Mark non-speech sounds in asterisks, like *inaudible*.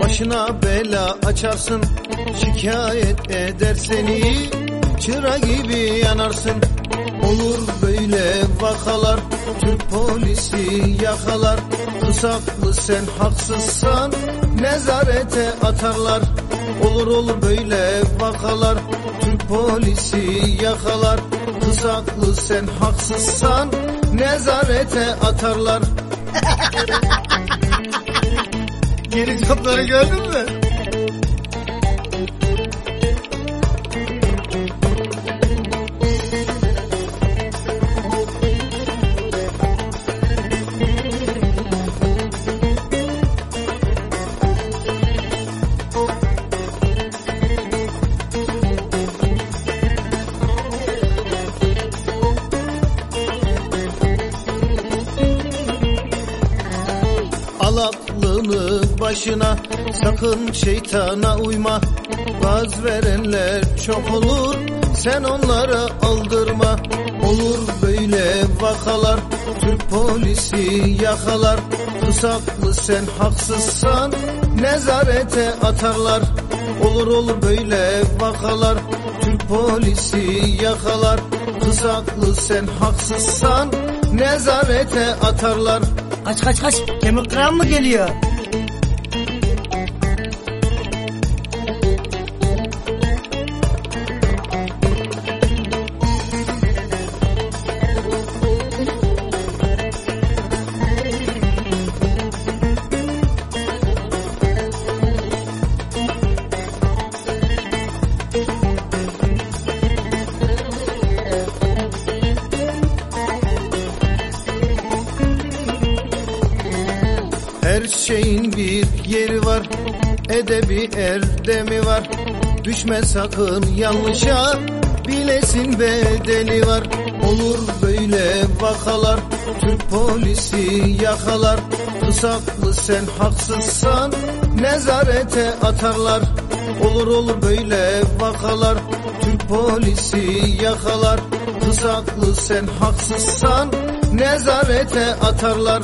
Başına bela açarsın. Şikayet eder seni Çıra gibi yanarsın. Olur böyle vakalar Türk polisi yakalar. Kısaklı sen haksızsan Nezarete atarlar. Olur olur böyle vakalar Türk polisi yakalar. Kısaklı sen haksızsan Nezarete atarlar *laughs* Geri kapları gördün mü? Al aklını başına sakın şeytana uyma. Gaz verenler çok olur sen onlara aldırma. Olur böyle vakalar Türk polisi yakalar. Kısaklı sen haksızsan nezarete atarlar. Olur olur böyle vakalar Türk polisi yakalar. Kısaklı sen haksızsan nezarete atarlar Kaç kaç kaç. Kemik kıran mı geliyor? Her şeyin bir yeri var Edebi erdemi var. Düşme sakın yanlışa Bilesin bedeli var. Olur böyle vakalar Türk polisi yakalar. Kısaklı sen haksızsan Nezarete atarlar. Olur olur böyle vakalar Türk polisi yakalar. Kısaklı sen haksızsan Nezarete atarlar